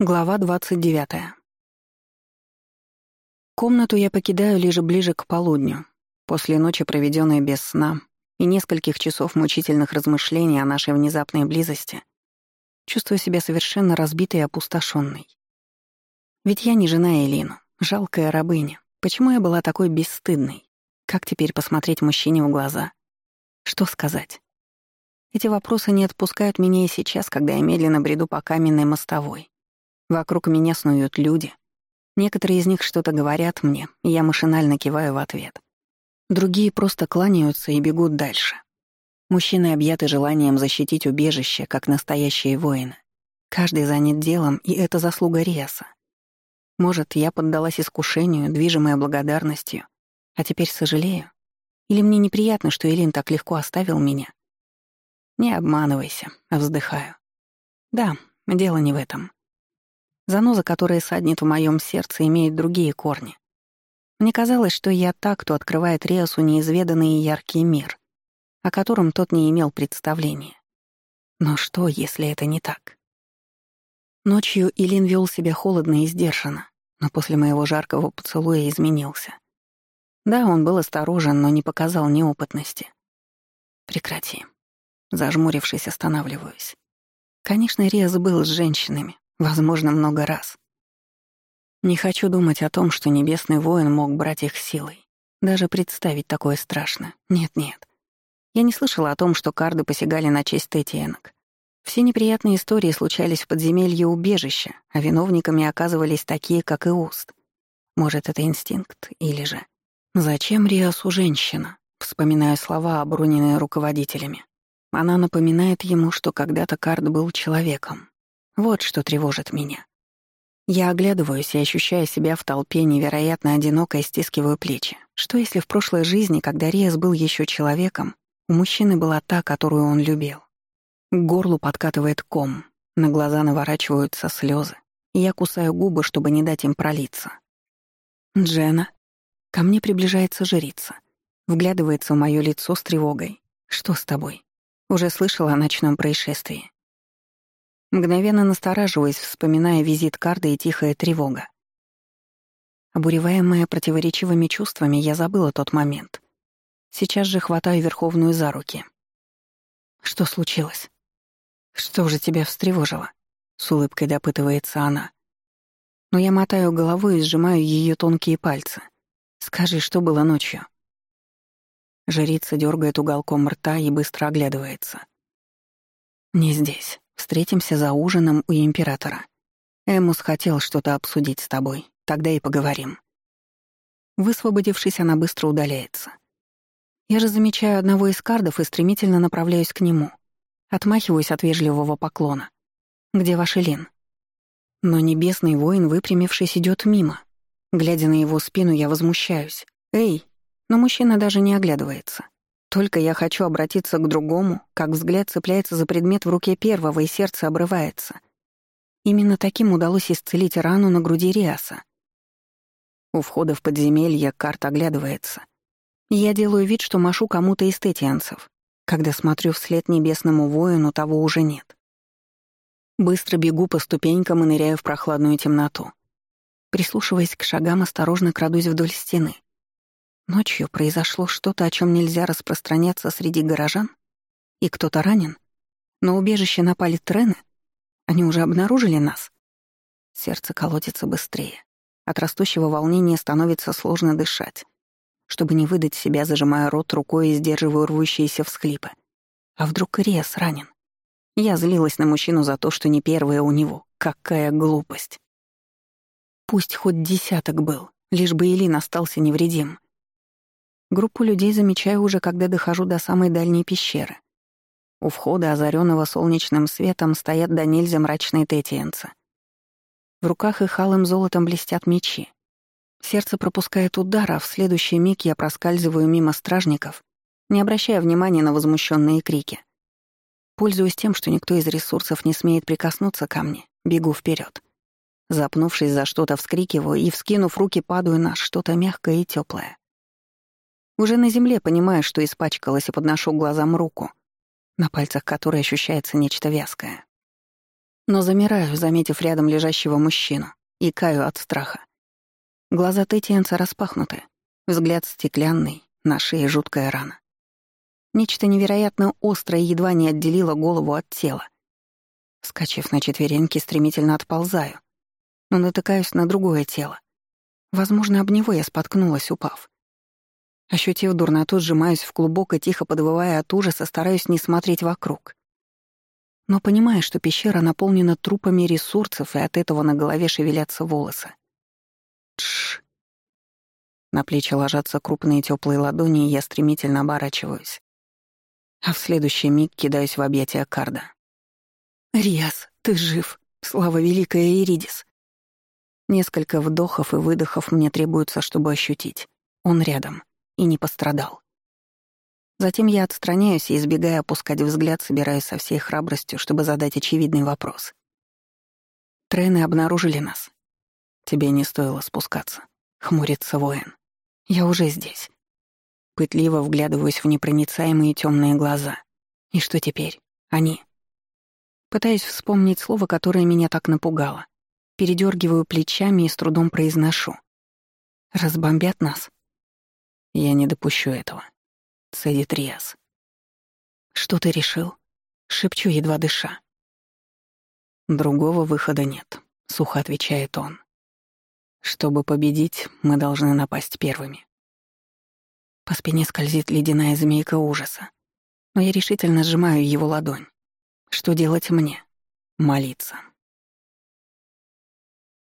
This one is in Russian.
Глава 29. Комнату я покидаю лишь ближе к полудню, после ночи, проведенной без сна, и нескольких часов мучительных размышлений о нашей внезапной близости, чувствую себя совершенно разбитой и опустошенной. Ведь я не жена Элину, жалкая рабыня. Почему я была такой бесстыдной? Как теперь посмотреть мужчине в глаза? Что сказать? Эти вопросы не отпускают меня и сейчас, когда я медленно бреду по каменной мостовой Вокруг меня снуют люди. Некоторые из них что-то говорят мне, и я машинально киваю в ответ. Другие просто кланяются и бегут дальше. Мужчины объяты желанием защитить убежище, как настоящие воины. Каждый занят делом, и это заслуга Риаса. Может, я поддалась искушению, движимая благодарностью, а теперь сожалею? Или мне неприятно, что Элин так легко оставил меня? Не обманывайся, вздыхаю. Да, дело не в этом. Заноза, которая саднет в моем сердце, имеет другие корни. Мне казалось, что я так, кто открывает Реасу неизведанный и яркий мир, о котором тот не имел представления. Но что, если это не так? Ночью Илин вел себя холодно и сдержанно, но после моего жаркого поцелуя изменился. Да, он был осторожен, но не показал неопытности. Прекрати. Зажмурившись, останавливаюсь. Конечно, Риас был с женщинами, Возможно, много раз. Не хочу думать о том, что небесный воин мог брать их силой. Даже представить такое страшно. Нет-нет. Я не слышала о том, что карды посягали на честь Тетиенок. Все неприятные истории случались в подземелье убежища, а виновниками оказывались такие, как и Уст. Может, это инстинкт или же... Зачем Риасу женщина? Вспоминаю слова, оброненные руководителями. Она напоминает ему, что когда-то Кард был человеком, вот что тревожит меня. Я оглядываюсь и, ощущая себя в толпе, невероятно одиноко стискиваю плечи. Что если в прошлой жизни, когда Риас был еще человеком, у мужчины была та, которую он любил? К горлу подкатывает ком, на глаза наворачиваются слезы, и я кусаю губы, чтобы не дать им пролиться. «Джена?» Ко мне приближается жрица. Вглядывается в моё лицо с тревогой. «Что с тобой?» Уже слышала о ночном происшествии. Мгновенно настораживаясь, вспоминая визит Карда и тихая тревога. Обуреваемая противоречивыми чувствами, я забыла тот момент. Сейчас же хватаю Верховную за руки. «Что случилось?» «Что же тебя встревожило?» — с улыбкой допытывается она. Но я мотаю головой и сжимаю ее тонкие пальцы. «Скажи, что было ночью?» Жрица дергает уголком рта и быстро оглядывается. «Не здесь. Встретимся за ужином у императора. Эмус хотел что-то обсудить с тобой, тогда и поговорим. Высвободившись, она быстро удаляется. Я же замечаю одного из кардов и стремительно направляюсь к нему. Отмахиваюсь от вежливого поклона. «Где ваш Элин?» Но небесный воин, выпрямившись, идет мимо. Глядя на его спину, я возмущаюсь. «Эй!» Но мужчина даже не оглядывается. Только я хочу обратиться к другому, как взгляд цепляется за предмет в руке первого, и сердце обрывается. Именно таким удалось исцелить рану на груди Риаса. У входа в подземелье карта оглядывается. Я делаю вид, что машу кому-то из тетианцев. Когда смотрю вслед небесному воину, того уже нет. Быстро бегу по ступенькам и ныряю в прохладную темноту. Прислушиваясь к шагам, осторожно крадусь вдоль стены. Ночью произошло что-то, о чем нельзя распространяться среди горожан? И кто-то ранен? На убежище напали трены? Они уже обнаружили нас? Сердце колотится быстрее. От растущего волнения становится сложно дышать. Чтобы не выдать себя, зажимая рот рукой и сдерживаю рвущиеся всхлипы. А вдруг Риас ранен? Я злилась на мужчину за то, что не первая у него. Какая глупость. Пусть хоть десяток был, лишь бы Илин остался невредим. Группу людей замечаю уже, когда дохожу до самой дальней пещеры. У входа, озаренного солнечным светом, стоят до нельзя мрачные тетиенцы. В руках их алым золотом блестят мечи. Сердце пропускает удар, а в следующий миг я проскальзываю мимо стражников, не обращая внимания на возмущенные крики. Пользуясь тем, что никто из ресурсов не смеет прикоснуться ко мне, бегу вперед. Запнувшись за что-то, вскрикиваю и, вскинув руки, падаю на что-то мягкое и теплое. Уже на земле понимаю, что испачкалась и подношу глазам руку, на пальцах которой ощущается нечто вязкое. Но замираю, заметив рядом лежащего мужчину, и каю от страха. Глаза Тетиенца распахнуты, взгляд стеклянный, на шее жуткая рана. Нечто невероятно острое едва не отделило голову от тела. Скачив на четвереньки, стремительно отползаю, но натыкаюсь на другое тело. Возможно, об него я споткнулась, упав. Ощутив дурноту, сжимаюсь в клубок и, тихо подвывая от ужаса, стараюсь не смотреть вокруг. Но понимая, что пещера наполнена трупами ресурсов, и от этого на голове шевелятся волосы. Тш. На плечи ложатся крупные теплые ладони, и я стремительно оборачиваюсь. А в следующий миг кидаюсь в объятия Карда. «Риас, ты жив! Слава Великая Иридис!» Несколько вдохов и выдохов мне требуется, чтобы ощутить. Он рядом и не пострадал. Затем я отстраняюсь и, избегая опускать взгляд, собираюсь со всей храбростью, чтобы задать очевидный вопрос. Трены обнаружили нас. Тебе не стоило спускаться. Хмурится воин. Я уже здесь. Пытливо вглядываюсь в непроницаемые темные глаза. И что теперь? Они. Пытаюсь вспомнить слово, которое меня так напугало. Передергиваю плечами и с трудом произношу. Разбомбят нас? Я не допущу этого. Цедит Риас. Что ты решил? Шепчу, едва дыша. Другого выхода нет, сухо отвечает он. Чтобы победить, мы должны напасть первыми. По спине скользит ледяная змейка ужаса. Но я решительно сжимаю его ладонь. Что делать мне? Молиться.